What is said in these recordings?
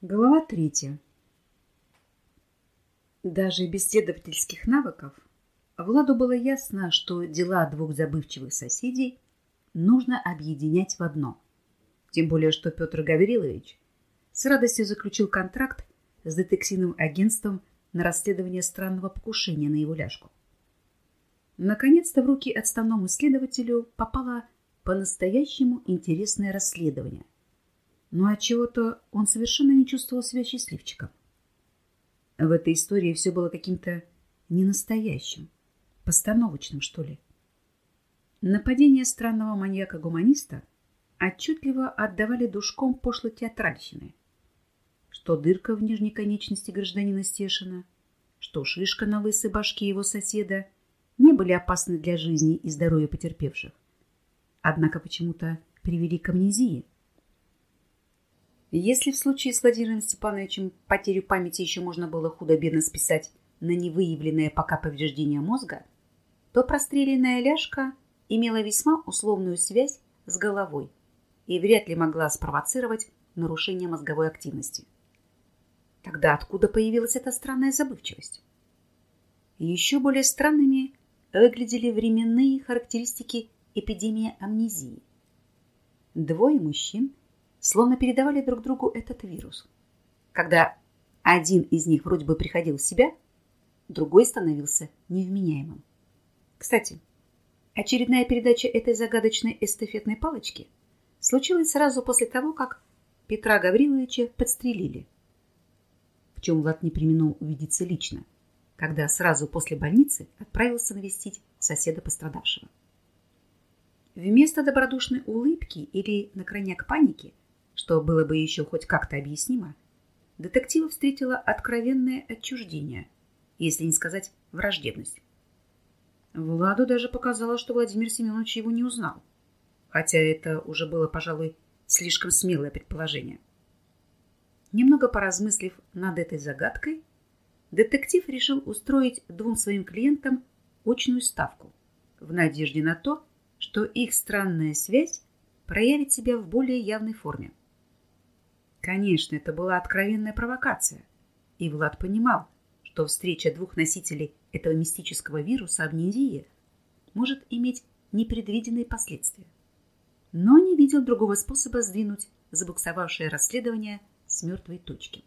Глава третья. Даже без следовательских навыков Владу было ясно, что дела двух забывчивых соседей нужно объединять в одно. Тем более, что Петр Гаврилович с радостью заключил контракт с детективным агентством на расследование странного покушения на его ляжку. Наконец-то в руки отставному следователю попало по-настоящему интересное расследование. Но от чего-то он совершенно не чувствовал себя счастливчиком. В этой истории все было каким-то ненастоящим, постановочным, что ли. Нападение странного маньяка-гуманиста отчетливо отдавали душком пошлой театральщины. Что дырка в нижней конечности гражданина Стешина, что шишка на лысой башке его соседа не были опасны для жизни и здоровья потерпевших однако почему-то привели к амнезии. Если в случае с Владимиром Степановичем потерю памяти еще можно было худо-бедно списать на невыявленное пока повреждение мозга, то простреленная ляжка имела весьма условную связь с головой и вряд ли могла спровоцировать нарушение мозговой активности. Тогда откуда появилась эта странная забывчивость? Еще более странными выглядели временные характеристики эпидемия амнезии. Двое мужчин словно передавали друг другу этот вирус. Когда один из них вроде бы приходил в себя, другой становился невменяемым. Кстати, очередная передача этой загадочной эстафетной палочки случилась сразу после того, как Петра Гавриловича подстрелили. В чем Влад не применил увидеться лично, когда сразу после больницы отправился навестить соседа пострадавшего. Вместо добродушной улыбки или на крайняк паники, что было бы еще хоть как-то объяснимо, детектива встретила откровенное отчуждение, если не сказать враждебность. Владу даже показалось, что Владимир Семенович его не узнал, хотя это уже было, пожалуй, слишком смелое предположение. Немного поразмыслив над этой загадкой, детектив решил устроить двум своим клиентам очную ставку в надежде на то, что их странная связь проявит себя в более явной форме. Конечно, это была откровенная провокация, и Влад понимал, что встреча двух носителей этого мистического вируса амнезии может иметь непредвиденные последствия. Но не видел другого способа сдвинуть забуксовавшее расследование с мертвой точки.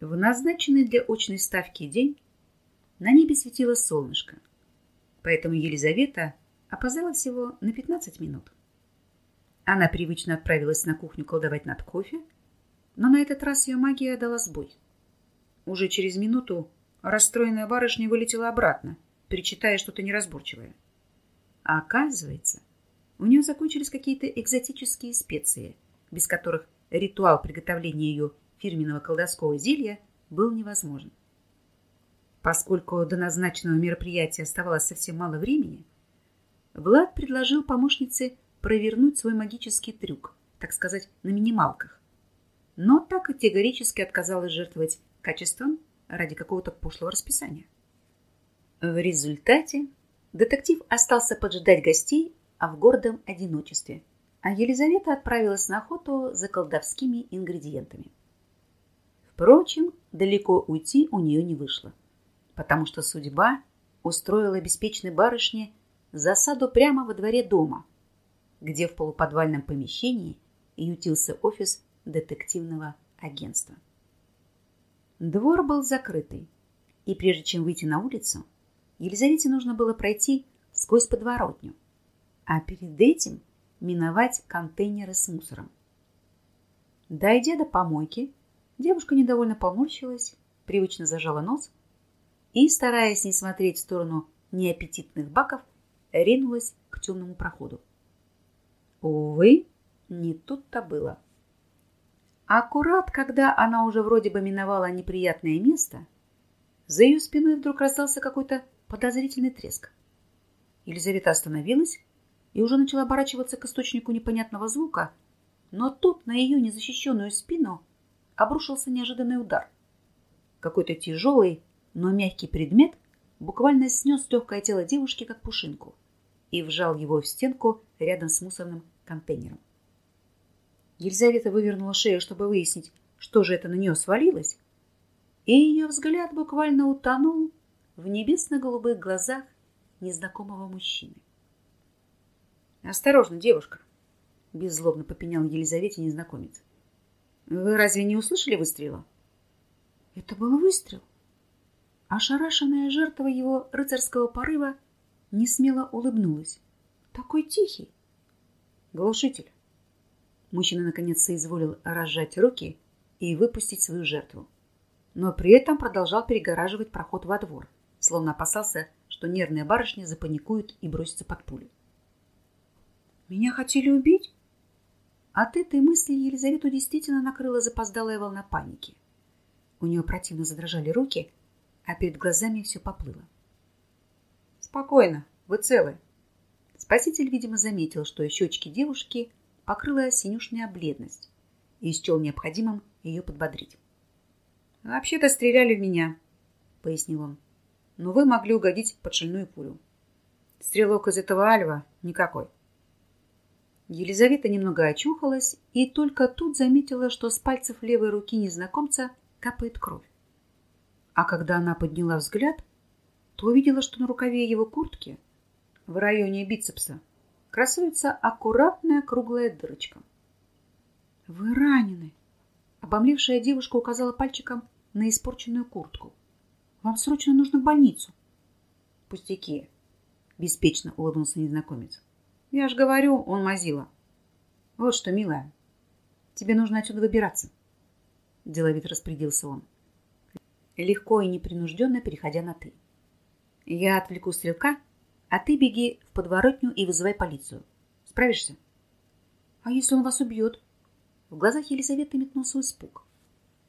В назначенный для очной ставки день на небе светило солнышко, поэтому Елизавета опоздала всего на 15 минут. Она привычно отправилась на кухню колдовать над кофе, но на этот раз ее магия дала сбой. Уже через минуту расстроенная барышня вылетела обратно, причитая что-то неразборчивое. А оказывается, у нее закончились какие-то экзотические специи, без которых ритуал приготовления ее фирменного колдовского зелья был невозможен. Поскольку до назначенного мероприятия оставалось совсем мало времени, Влад предложил помощнице провернуть свой магический трюк, так сказать, на минималках. Но так категорически отказалась жертвовать качеством ради какого-то пошлого расписания. В результате детектив остался поджидать гостей, а в гордом одиночестве, а Елизавета отправилась на охоту за колдовскими ингредиентами. Впрочем, далеко уйти у нее не вышло, потому что судьба устроила беспечной барышне засаду прямо во дворе дома, где в полуподвальном помещении ютился офис детективного агентства. Двор был закрытый, и прежде чем выйти на улицу, Елизавете нужно было пройти сквозь подворотню, а перед этим миновать контейнеры с мусором. Дойдя до помойки, девушка недовольно поморщилась, привычно зажала нос и, стараясь не смотреть в сторону неаппетитных баков, ринулась к темному проходу. Увы, не тут-то было. Аккурат, когда она уже вроде бы миновала неприятное место, за ее спиной вдруг раздался какой-то подозрительный треск. Елизавета остановилась и уже начала оборачиваться к источнику непонятного звука, но тут на ее незащищенную спину обрушился неожиданный удар. Какой-то тяжелый, но мягкий предмет буквально снес легкое тело девушки, как пушинку и вжал его в стенку рядом с мусорным контейнером. Елизавета вывернула шею, чтобы выяснить, что же это на нее свалилось, и ее взгляд буквально утонул в небесно-голубых глазах незнакомого мужчины. «Осторожно, девушка!» — беззлобно попенял Елизавете незнакомец. «Вы разве не услышали выстрела?» Это был выстрел. Ошарашенная жертва его рыцарского порыва не смело улыбнулась. Такой тихий. Глушитель. Мужчина наконец соизволил разжать руки и выпустить свою жертву. Но при этом продолжал перегораживать проход во двор, словно опасался, что нервная барышня запаникует и бросится под пулю. «Меня хотели убить?» От этой мысли Елизавету действительно накрыла запоздалая волна паники. У нее противно задрожали руки, а перед глазами все поплыло. «Спокойно, вы целы». Спаситель, видимо, заметил, что щечки девушки покрыла синюшная бледность и счел необходимым ее подбодрить. «Вообще-то стреляли в меня», — пояснил он. «Но вы могли угодить под шальную пулю. Стрелок из этого альва никакой». Елизавета немного очухалась и только тут заметила, что с пальцев левой руки незнакомца капает кровь. А когда она подняла взгляд, то увидела, что на рукаве его куртки в районе бицепса красуется аккуратная круглая дырочка. «Вы ранены!» Обомлевшая девушка указала пальчиком на испорченную куртку. «Вам срочно нужно в больницу». «Пустяки!» — беспечно улыбнулся незнакомец. «Я ж говорю, он мазила. Вот что, милая, тебе нужно отсюда выбираться». Деловит распорядился он. Легко и непринужденно переходя на «ты». «Я отвлеку стрелка, а ты беги в подворотню и вызывай полицию. Справишься? А если он вас убьет? В глазах Елизаветы метнулся испуг.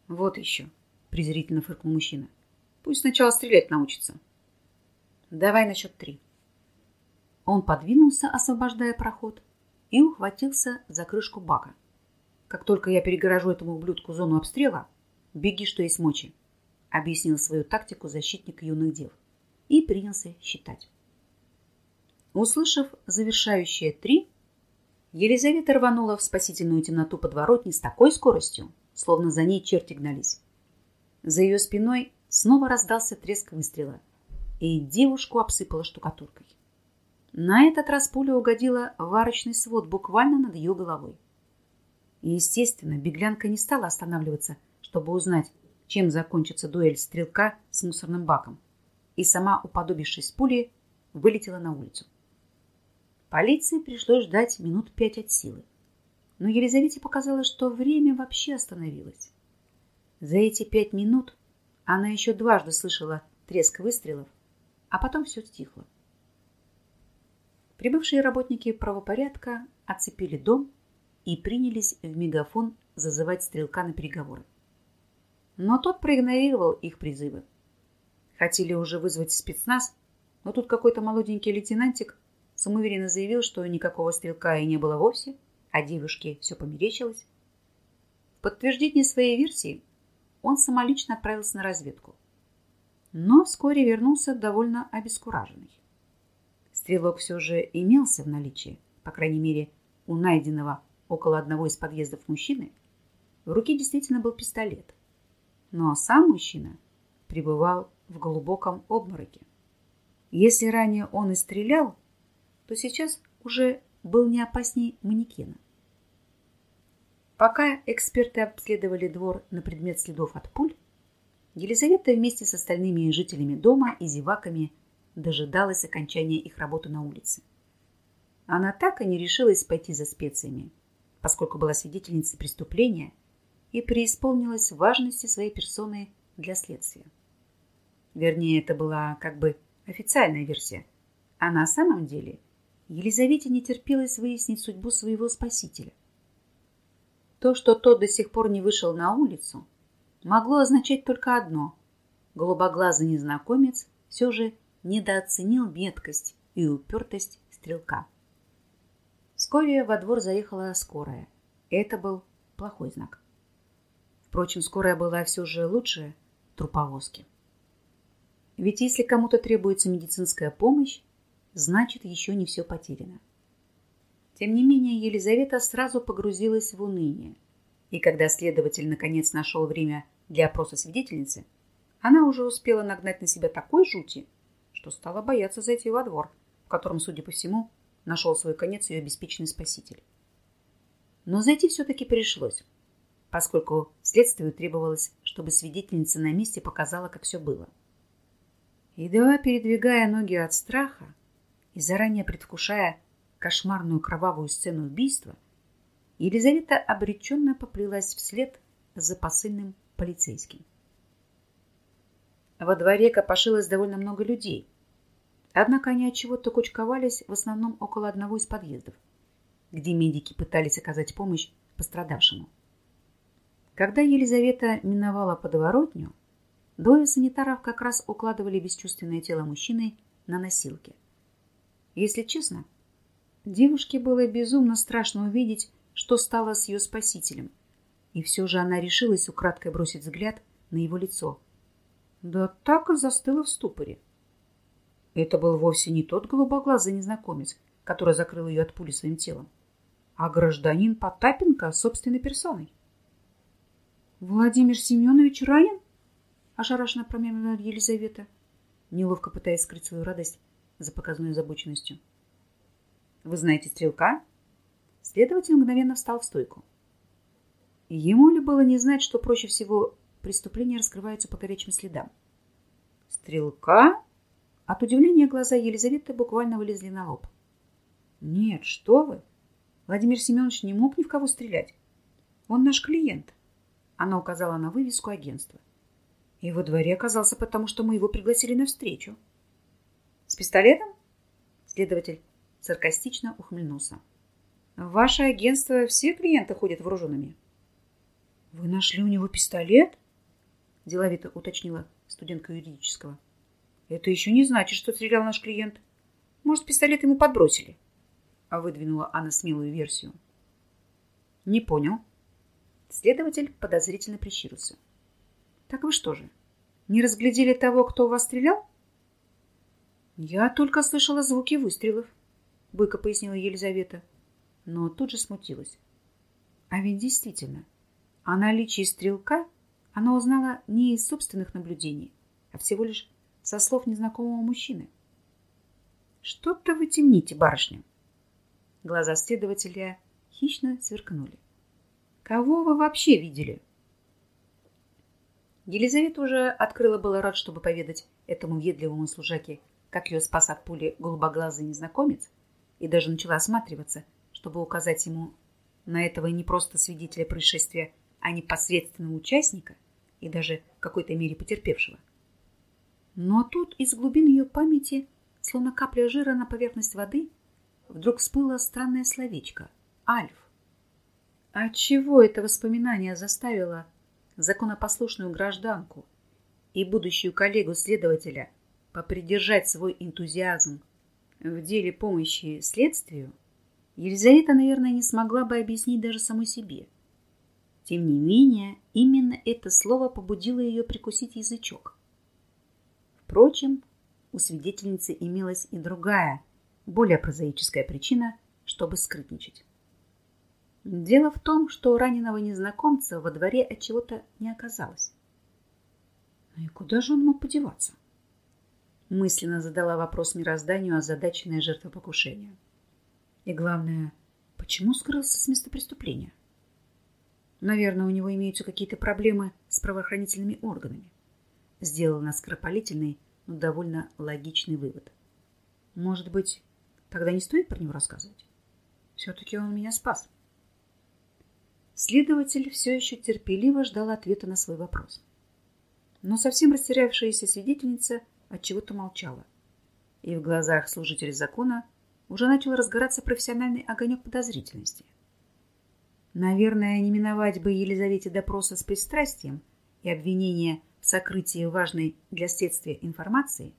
Вот еще, презрительно фыркнул мужчина. Пусть сначала стрелять научится. Давай на счет три. Он подвинулся, освобождая проход, и ухватился за крышку бака. Как только я перегорожу этому ублюдку зону обстрела, беги, что есть мочи, объяснил свою тактику защитник юных дев и принялся считать. Услышав завершающее «три», Елизавета рванула в спасительную темноту подворотни с такой скоростью, словно за ней черти гнались. За ее спиной снова раздался треск выстрела, и девушку обсыпала штукатуркой. На этот раз пуля угодила в арочный свод буквально над ее головой. И, естественно, беглянка не стала останавливаться, чтобы узнать, чем закончится дуэль стрелка с мусорным баком, и сама, уподобившись пуле, вылетела на улицу. Полиции пришлось ждать минут пять от силы. Но Елизавете показалось, что время вообще остановилось. За эти пять минут она еще дважды слышала треск выстрелов, а потом все стихло. Прибывшие работники правопорядка оцепили дом и принялись в мегафон зазывать стрелка на переговоры. Но тот проигнорировал их призывы. Хотели уже вызвать спецназ, но тут какой-то молоденький лейтенантик самоуверенно заявил, что никакого стрелка и не было вовсе, а девушке все померещилось. В подтверждение своей версии он самолично отправился на разведку. Но вскоре вернулся довольно обескураженный. Стрелок все же имелся в наличии, по крайней мере, у найденного около одного из подъездов мужчины в руке действительно был пистолет. Но сам мужчина пребывал в глубоком обмороке. Если ранее он и стрелял, то сейчас уже был не опасней манекена. Пока эксперты обследовали двор на предмет следов от пуль, Елизавета вместе с остальными жителями дома и зеваками дожидалась окончания их работы на улице. Она так и не решилась пойти за специями, поскольку была свидетельницей преступления и преисполнилась важности своей персоны для следствия. Вернее, это была как бы официальная версия, а на самом деле – Елизавете не терпелось выяснить судьбу своего спасителя. То, что тот до сих пор не вышел на улицу, могло означать только одно. Голубоглазый незнакомец все же недооценил меткость и упертость стрелка. Вскоре во двор заехала скорая. Это был плохой знак. Впрочем, скорая была все же лучше труповозки. Ведь если кому-то требуется медицинская помощь, значит, еще не все потеряно. Тем не менее, Елизавета сразу погрузилась в уныние. И когда следователь наконец нашел время для опроса свидетельницы, она уже успела нагнать на себя такой жути, что стала бояться зайти во двор, в котором, судя по всему, нашел свой конец ее обеспеченный спаситель. Но зайти все-таки пришлось, поскольку следствию требовалось, чтобы свидетельница на месте показала, как все было. Едва передвигая ноги от страха и заранее предвкушая кошмарную кровавую сцену убийства, Елизавета обреченно поплелась вслед за посыльным полицейским. Во дворе копошилось довольно много людей. Однако они от чего-то кучковались в основном около одного из подъездов, где медики пытались оказать помощь пострадавшему. Когда Елизавета миновала подворотню, двое санитаров как раз укладывали бесчувственное тело мужчины на носилки. Если честно, девушке было безумно страшно увидеть, что стало с ее спасителем, и все же она решилась украдкой бросить взгляд на его лицо – да так и застыла в ступоре. Это был вовсе не тот голубоглазый незнакомец, который закрыл ее от пули своим телом, а гражданин Потапенко собственной персоной. «Владимир Семенович ранен?» – ошарашенно промямлила Елизавета, неловко пытаясь скрыть свою радость за показанной озабоченностью. «Вы знаете стрелка?» Следователь мгновенно встал в стойку. Ему ли было не знать, что проще всего преступления раскрываются по горячим следам. «Стрелка?» От удивления глаза Елизаветы буквально вылезли на лоб. «Нет, что вы! Владимир Семенович не мог ни в кого стрелять. Он наш клиент». Она указала на вывеску агентства. И во дворе оказался, потому что мы его пригласили на встречу. «С пистолетом?» Следователь саркастично ухмыльнулся. «В ваше агентство все клиенты ходят вооруженными». «Вы нашли у него пистолет?» деловито уточнила студентка юридического. Это еще не значит, что стрелял наш клиент. Может, пистолет ему подбросили? А выдвинула она смелую версию. Не понял. Следователь подозрительно прищурился. Так вы что же, не разглядели того, кто у вас стрелял? Я только слышала звуки выстрелов, бойко пояснила Елизавета, но тут же смутилась. А ведь действительно, о наличии стрелка она узнала не из собственных наблюдений, а всего лишь со слов незнакомого мужчины. «Что-то вы темните, барышня!» Глаза следователя хищно сверкнули. «Кого вы вообще видели?» Елизавета уже открыла было рот, чтобы поведать этому въедливому служаке, как ее спас от пули голубоглазый незнакомец, и даже начала осматриваться, чтобы указать ему на этого не просто свидетеля происшествия, а непосредственного участника – и даже в какой-то мере потерпевшего. Но тут из глубин ее памяти, словно капля жира на поверхность воды, вдруг всплыло странное словечко «Альф». А чего это воспоминание заставило законопослушную гражданку и будущую коллегу-следователя попридержать свой энтузиазм в деле помощи следствию, Елизавета, наверное, не смогла бы объяснить даже самой себе – тем не менее, именно это слово побудило ее прикусить язычок. Впрочем, у свидетельницы имелась и другая, более прозаическая причина, чтобы скрытничать. Дело в том, что раненого незнакомца во дворе от чего-то не оказалось. Ну и куда же он мог подеваться? Мысленно задала вопрос мирозданию озадаченная жертва покушения. И главное, почему скрылся с места преступления? Наверное, у него имеются какие-то проблемы с правоохранительными органами. Сделал скоропалительный, но довольно логичный вывод. Может быть, тогда не стоит про него рассказывать? Все-таки он меня спас. Следователь все еще терпеливо ждал ответа на свой вопрос. Но совсем растерявшаяся свидетельница от чего-то молчала. И в глазах служителя закона уже начал разгораться профессиональный огонек подозрительности – Наверное, не миновать бы Елизавете допроса с пристрастием и обвинения в сокрытии важной для следствия информации,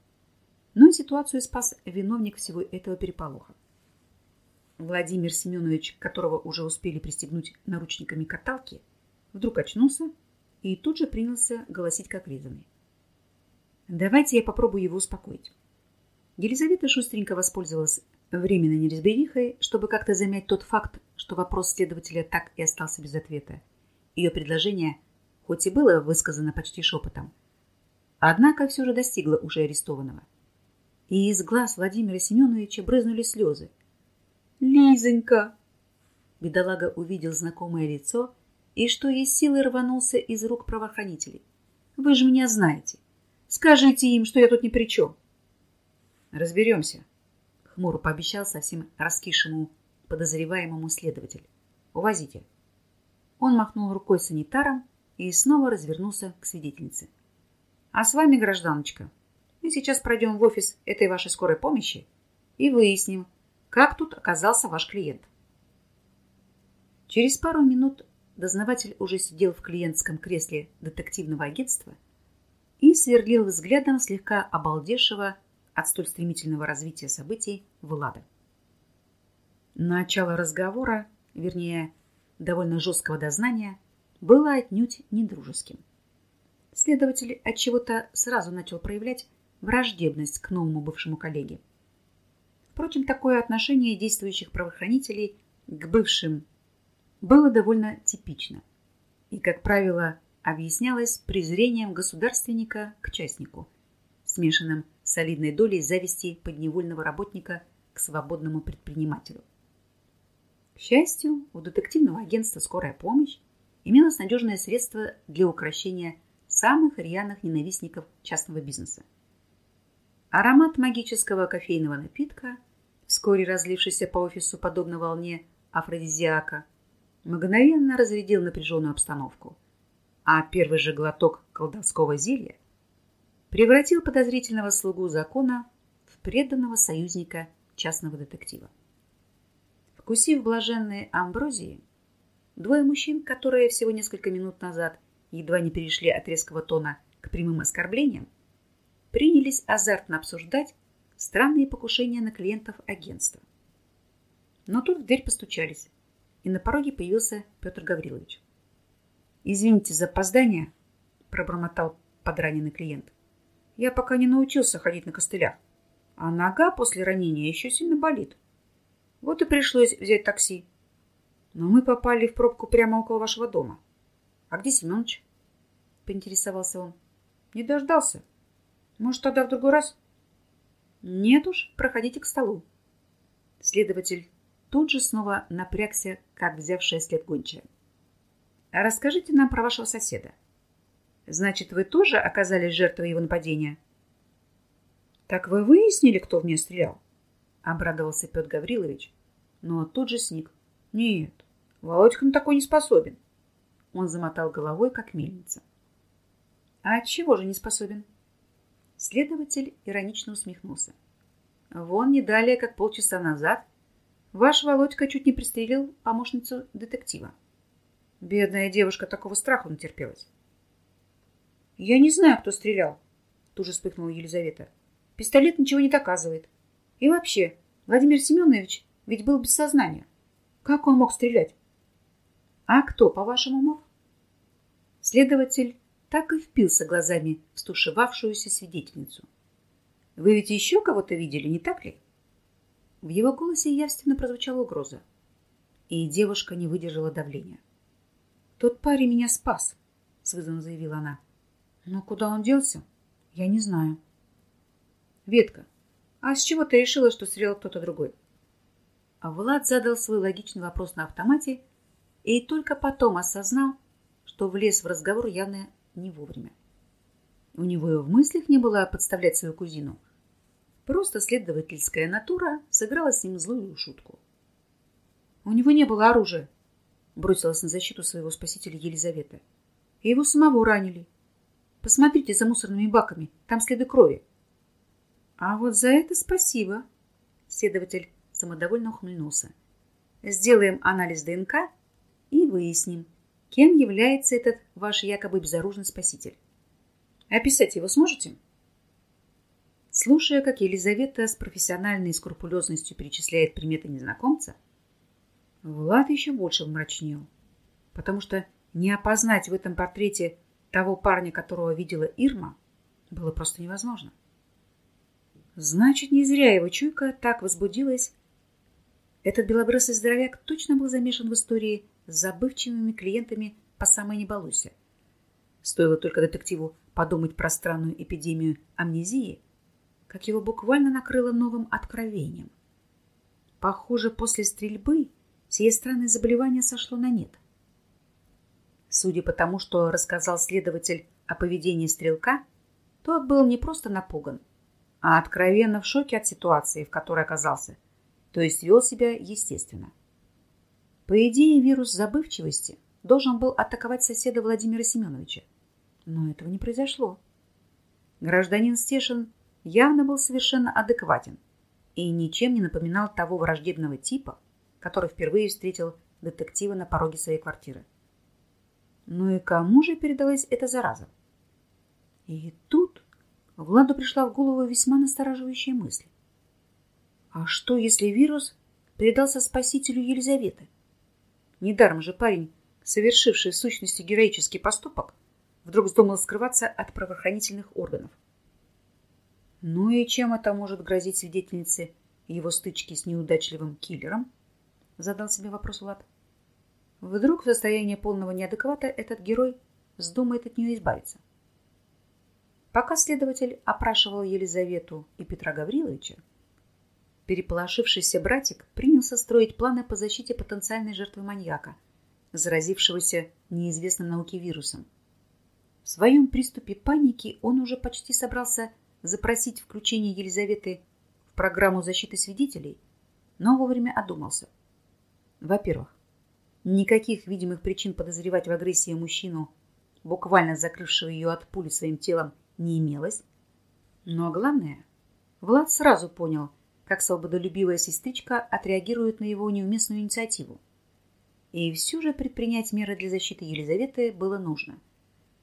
но ситуацию спас виновник всего этого переполоха. Владимир Семенович, которого уже успели пристегнуть наручниками каталки, вдруг очнулся и тут же принялся голосить как резанный. «Давайте я попробую его успокоить». Елизавета шустренько воспользовалась временной неразберихой, чтобы как-то замять тот факт, что вопрос следователя так и остался без ответа. Ее предложение, хоть и было высказано почти шепотом, однако все же достигло уже арестованного. И из глаз Владимира Семеновича брызнули слезы. «Лизонька!» Бедолага увидел знакомое лицо и, что есть силы, рванулся из рук правоохранителей. «Вы же меня знаете. Скажите им, что я тут ни при чем». «Разберемся», — хмуро пообещал совсем раскисшему подозреваемому следователь. «Увозите». Он махнул рукой санитаром и снова развернулся к свидетельнице. «А с вами, гражданочка, мы сейчас пройдем в офис этой вашей скорой помощи и выясним, как тут оказался ваш клиент». Через пару минут дознаватель уже сидел в клиентском кресле детективного агентства и сверлил взглядом слегка обалдевшего от столь стремительного развития событий Влада. Начало разговора, вернее, довольно жесткого дознания, было отнюдь недружеским. Следователь отчего-то сразу начал проявлять враждебность к новому бывшему коллеге. Впрочем, такое отношение действующих правоохранителей к бывшим было довольно типично и, как правило, объяснялось презрением государственника к частнику, смешанным с солидной долей зависти подневольного работника к свободному предпринимателю. К счастью, у детективного агентства «Скорая помощь» имелось надежное средство для укрощения самых рьяных ненавистников частного бизнеса. Аромат магического кофейного напитка, вскоре разлившийся по офису подобно волне афродизиака, мгновенно разрядил напряженную обстановку, а первый же глоток колдовского зелья превратил подозрительного слугу закона в преданного союзника частного детектива. Вкусив блаженные амброзии, двое мужчин, которые всего несколько минут назад едва не перешли от резкого тона к прямым оскорблениям, принялись азартно обсуждать странные покушения на клиентов агентства. Но тут в дверь постучались и на пороге появился Петр Гаврилович. «Извините за опоздание», – пробормотал подраненный клиент. «Я пока не научился ходить на костылях, а нога после ранения еще сильно болит. Вот и пришлось взять такси. Но мы попали в пробку прямо около вашего дома. А где Семенович?» – поинтересовался он. «Не дождался. Может, тогда в другой раз?» «Нет уж, проходите к столу». Следователь тут же снова напрягся, как взявшая след гончая. «Расскажите нам про вашего соседа. Значит, вы тоже оказались жертвой его нападения?» «Так вы выяснили, кто в меня стрелял?» — обрадовался Петр Гаврилович, но тут же сник. «Нет, Володька на такой не способен». Он замотал головой, как мельница. «А чего же не способен?» Следователь иронично усмехнулся. «Вон не далее, как полчаса назад, Ваш Володька чуть не пристрелил помощницу детектива. Бедная девушка такого страха натерпелась. Я не знаю, кто стрелял, тут же вспыхнула Елизавета. Пистолет ничего не доказывает. И вообще, Владимир Семенович ведь был без сознания. Как он мог стрелять? А кто, по-вашему, мог? Следователь так и впился глазами в стушевавшуюся свидетельницу. Вы ведь еще кого-то видели, не так ли? В его голосе явственно прозвучала угроза. И девушка не выдержала давления. «Тот парень меня спас», — с вызовом заявила она. «Но куда он делся, я не знаю». «Ветка, а с чего ты решила, что стрелял кто-то другой?» А Влад задал свой логичный вопрос на автомате и только потом осознал, что влез в разговор явно не вовремя. У него и в мыслях не было подставлять свою кузину — Просто следовательская натура сыграла с ним злую шутку. У него не было оружия, бросилась на защиту своего спасителя Елизавета. И его самого ранили. Посмотрите за мусорными баками, там следы крови. А вот за это спасибо. Следователь самодовольно ухмыльнулся. Сделаем анализ ДНК и выясним, кем является этот ваш якобы безоружный спаситель. Описать его сможете? — Слушая, как Елизавета с профессиональной скрупулезностью перечисляет приметы незнакомца, Влад еще больше мрачнел, потому что не опознать в этом портрете того парня, которого видела Ирма, было просто невозможно. Значит, не зря его чуйка так возбудилась Этот белобрысый здоровяк точно был замешан в истории с забывчивыми клиентами по самой не балуйся. Стоило только детективу подумать про странную эпидемию амнезии, как его буквально накрыло новым откровением. Похоже, после стрельбы сие странное заболевание сошло на нет. Судя по тому, что рассказал следователь о поведении стрелка, тот был не просто напуган, а откровенно в шоке от ситуации, в которой оказался, то есть вел себя естественно. По идее, вирус забывчивости должен был атаковать соседа Владимира Семеновича, но этого не произошло. Гражданин Стешин явно был совершенно адекватен и ничем не напоминал того враждебного типа, который впервые встретил детектива на пороге своей квартиры. Ну и кому же передалась эта зараза? И тут Владу пришла в голову весьма настораживающая мысль. А что, если вирус передался спасителю Елизаветы? Недаром же парень, совершивший в сущности героический поступок, вдруг вздумал скрываться от правоохранительных органов. Ну и чем это может грозить свидетельнице его стычки с неудачливым киллером? Задал себе вопрос Влад. Вдруг в состоянии полного неадеквата этот герой вздумает от нее избавиться. Пока следователь опрашивал Елизавету и Петра Гавриловича, переполошившийся братик принялся строить планы по защите потенциальной жертвы маньяка, заразившегося неизвестным науке вирусом. В своем приступе паники он уже почти собрался запросить включение Елизаветы в программу защиты свидетелей, но вовремя одумался. Во-первых, никаких видимых причин подозревать в агрессии мужчину, буквально закрывшего ее от пули своим телом, не имелось. Но главное, Влад сразу понял, как свободолюбивая сестричка отреагирует на его неуместную инициативу. И все же предпринять меры для защиты Елизаветы было нужно.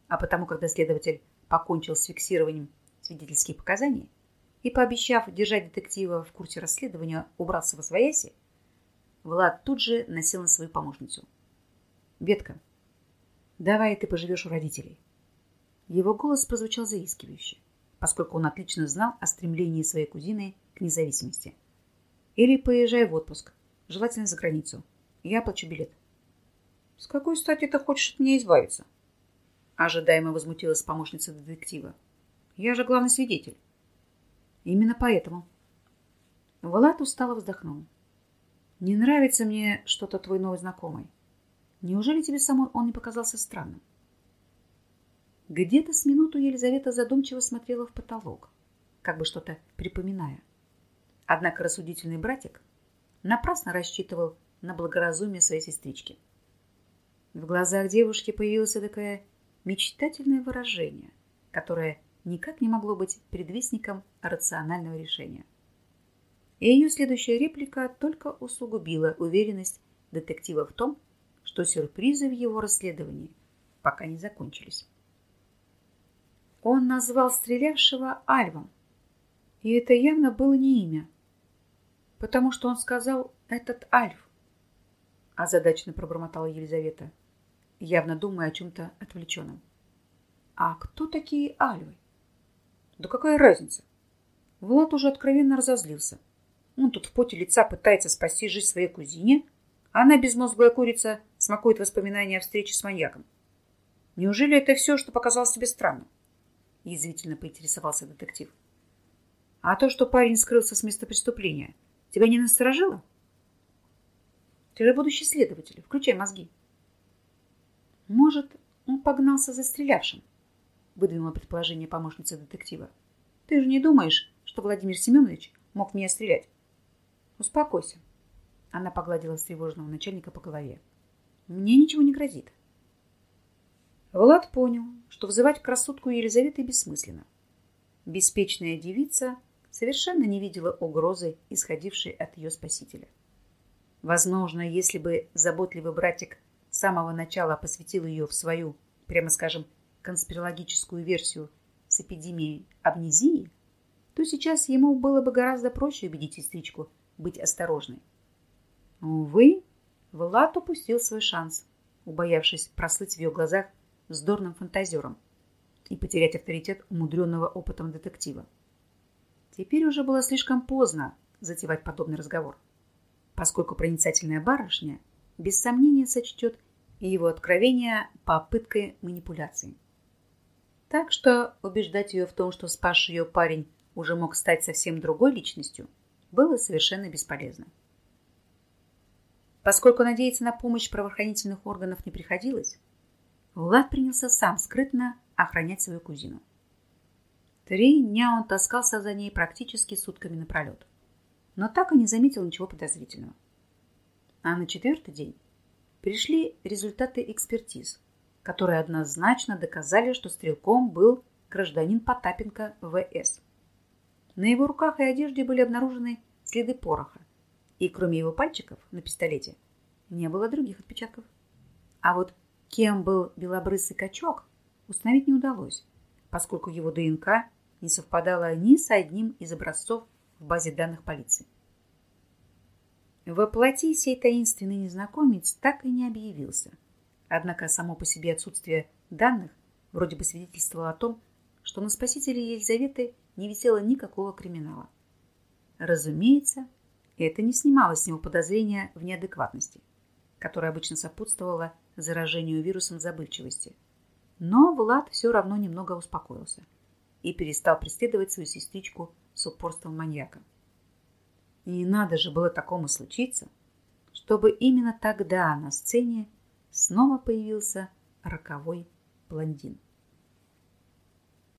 А потому, когда следователь покончил с фиксированием свидетельских показаний и, пообещав держать детектива в курсе расследования, убрался во свояси, Влад тут же насел на свою помощницу. «Ветка, давай ты поживешь у родителей. Его голос прозвучал заискивающе, поскольку он отлично знал о стремлении своей кузины к независимости. Или поезжай в отпуск, желательно за границу. Я оплачу билет. С какой стати ты хочешь от меня избавиться? Ожидаемо возмутилась помощница детектива. Я же главный свидетель. Именно поэтому. Влад устало вздохнул. Не нравится мне что-то твой новый знакомый. Неужели тебе самой он не показался странным? Где-то с минуту Елизавета задумчиво смотрела в потолок, как бы что-то припоминая. Однако рассудительный братик напрасно рассчитывал на благоразумие своей сестрички. В глазах девушки появилось такое мечтательное выражение, которое никак не могло быть предвестником рационального решения. И ее следующая реплика только усугубила уверенность детектива в том, что сюрпризы в его расследовании пока не закончились. Он назвал стрелявшего Альвом. И это явно было не имя, потому что он сказал «этот Альф», озадаченно пробормотала Елизавета, явно думая о чем-то отвлеченном. «А кто такие Альвы?» «Да какая разница?» Влад уже откровенно разозлился. Он тут в поте лица пытается спасти жизнь своей кузине, а она, безмозглая курица, смакует воспоминания о встрече с маньяком. Неужели это все, что показалось тебе странным? Язвительно поинтересовался детектив. А то, что парень скрылся с места преступления, тебя не насторожило? Ты же будущий следователь, включай мозги. Может, он погнался за стрелявшим, выдвинула предположение помощница детектива. Ты же не думаешь, что Владимир Семенович мог меня стрелять? Успокойся. Она погладила встревоженного начальника по голове. Мне ничего не грозит. Влад понял, что вызывать красотку Елизаветы бессмысленно. Беспечная девица совершенно не видела угрозы, исходившей от ее спасителя. Возможно, если бы заботливый братик с самого начала посвятил ее в свою, прямо скажем, конспирологическую версию с эпидемией амнезии, то сейчас ему было бы гораздо проще убедить сестричку быть осторожной. Увы, Влад упустил свой шанс, убоявшись прослыть в ее глазах вздорным фантазером и потерять авторитет умудренного опытом детектива. Теперь уже было слишком поздно затевать подобный разговор. поскольку проницательная барышня без сомнения сочтет его откровение попыткой манипуляции. Так что убеждать ее в том, что спасший ее парень уже мог стать совсем другой личностью, было совершенно бесполезно. Поскольку надеяться на помощь правоохранительных органов не приходилось, Влад принялся сам скрытно охранять свою кузину. Три дня он таскался за ней практически сутками напролет, но так и не заметил ничего подозрительного. А на четвертый день пришли результаты экспертиз, которые однозначно доказали, что стрелком был гражданин Потапенко В.С. На его руках и одежде были обнаружены следы пороха, и кроме его пальчиков на пистолете не было других отпечатков. А вот кем был белобрысый качок, установить не удалось, поскольку его ДНК не совпадала ни с одним из образцов в базе данных полиции. Воплоти сей таинственный незнакомец так и не объявился. Однако само по себе отсутствие данных вроде бы свидетельствовало о том, что на спасителе Елизаветы не висело никакого криминала. Разумеется, это не снимало с него подозрения в неадекватности, которое обычно сопутствовало заражению вирусом забывчивости. Но Влад все равно немного успокоился и перестал преследовать свою сестричку с упорством маньяка. И надо же было такому случиться, чтобы именно тогда на сцене снова появился роковой блондин.